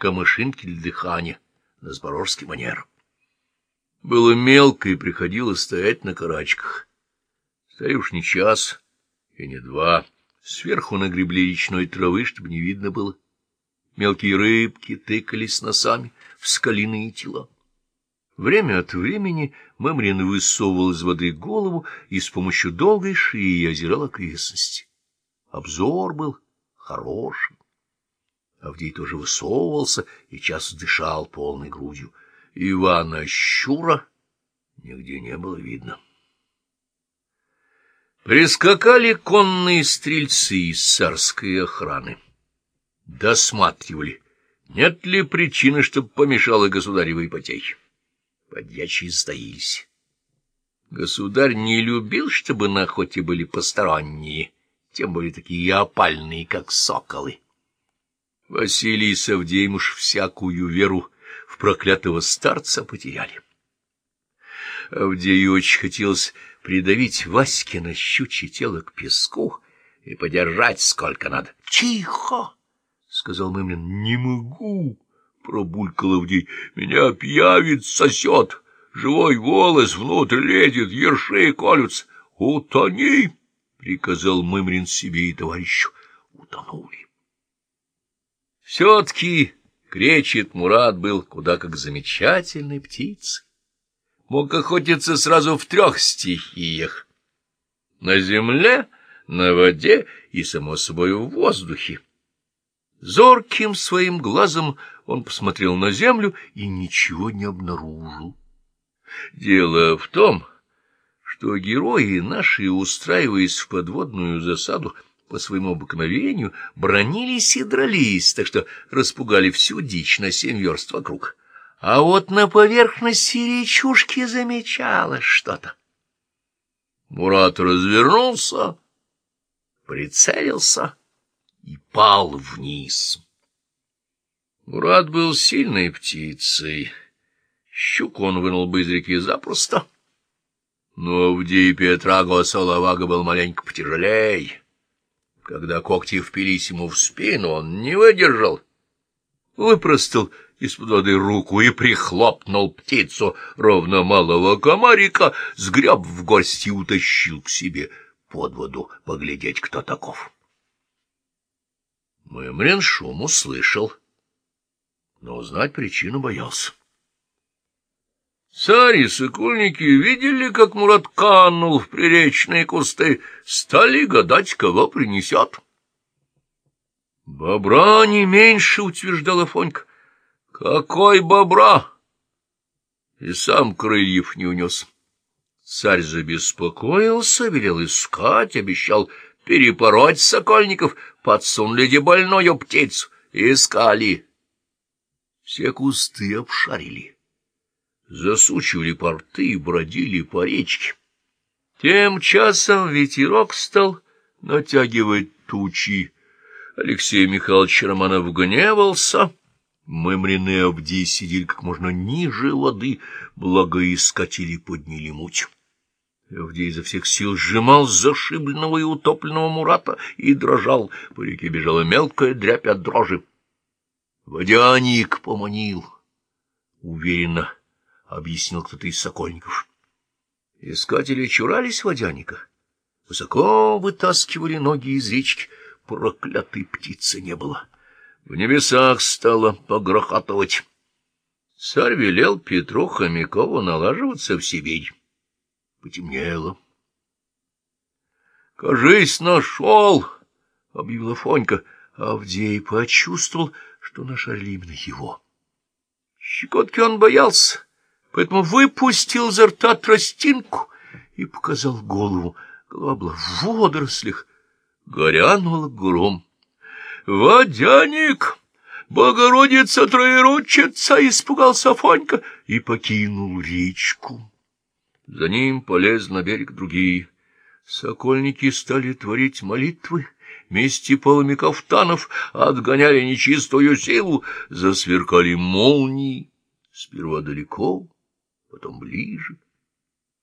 камышинки для дыхания на сборожский манер. Было мелко и приходилось стоять на карачках. Стояли уж не час и не два. Сверху нагребли речной травы, чтобы не видно было. Мелкие рыбки тыкались носами в скалиные тела. Время от времени Мемрин высовывал из воды голову и с помощью долгой шеи озирал окрестности. Обзор был хороший. Авдей тоже высовывался и часто дышал полной грудью. Ивана Щура нигде не было видно. Прискакали конные стрельцы из царской охраны. Досматривали, нет ли причины, чтобы помешала государевой ипотеке. Подьячие сдаились. Государь не любил, чтобы на охоте были посторонние, тем более такие опальные, как соколы. Василий и Савдеймуш всякую веру в проклятого старца потеряли. Авдею очень хотелось придавить Васькино щучье тело к песку и подержать сколько надо. — Тихо! — сказал Мымлин. — Не могу! — пробулькал Авдей. — Меня пьявит сосет. Живой волос внутрь лезет, ерши колются. — Утони! — приказал Мымрин себе и товарищу. Утонули. Все-таки кречет Мурат был куда как замечательной птицей. Мог охотиться сразу в трех стихиях. На земле, на воде и, само собой, в воздухе. Зорким своим глазом он посмотрел на землю и ничего не обнаружил. Дело в том, что герои наши, устраиваясь в подводную засаду, по своему обыкновению бронились и дрались, так что распугали всю дичь на семь верст вокруг. А вот на поверхности речушки замечалось что-то. Мурат развернулся, прицелился и пал вниз. Мурат был сильной птицей. Щуку он вынул бы из реки запросто. Но в Петра Госоловага был маленько потяжелей. Когда когти впились ему в спину, он не выдержал. Выпростал из-под воды руку и прихлопнул птицу ровно малого комарика, сгреб в горсть и утащил к себе под воду поглядеть, кто таков. Мымрин шум услышал, но узнать причину боялся. Царь и сокольники видели, как Мурат канул в приречные кусты, стали гадать, кого принесет. «Бобра не меньше», — утверждала Фонька. «Какой бобра?» И сам крыльев не унес. Царь забеспокоился, велел искать, обещал перепороть сокольников, подсунули де больную птицу, искали. Все кусты обшарили засучивали порты и бродили по речке. Тем часом ветерок стал натягивать тучи. Алексей Михайлович Романов гневался. Мымрины и Авдей сидели как можно ниже воды, благо искатели подняли муть. Авдей изо всех сил сжимал зашибленного и утопленного Мурата и дрожал. По реке бежала мелкая дрябь от дрожи. Водяник поманил. Уверенно — объяснил кто-то из сокольников. Искатели чурались водяника, высоко вытаскивали ноги из речки, проклятой птицы не было. В небесах стало погрохотывать. Царь велел Петру Хомякову налаживаться в Сибирь. Потемнело. — Кажись, нашел! — объявила Фонька. Авдей почувствовал, что нашарили именно его. Щекотки он боялся поэтому выпустил изо рта тростинку и показал голову. Голова была в водорослях, горянул гром. «Водяник! Богородица Троеручица!» — испугался Фонька и покинул речку. За ним полез на берег другие. Сокольники стали творить молитвы, вместе полами кафтанов отгоняли нечистую силу, засверкали молнии, сперва далеко, потом ближе.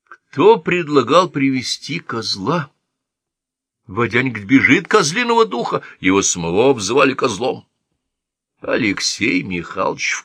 Кто предлагал привести козла? Водяник бежит козлиного духа, его самого обзывали козлом. Алексей Михайлович в